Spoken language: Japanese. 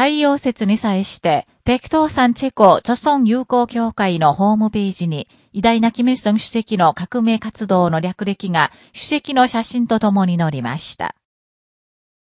太陽説に際して、北東山チェコ著村友好協会のホームページに、偉大なキム・イソン主席の革命活動の略歴が主席の写真とともに載りました。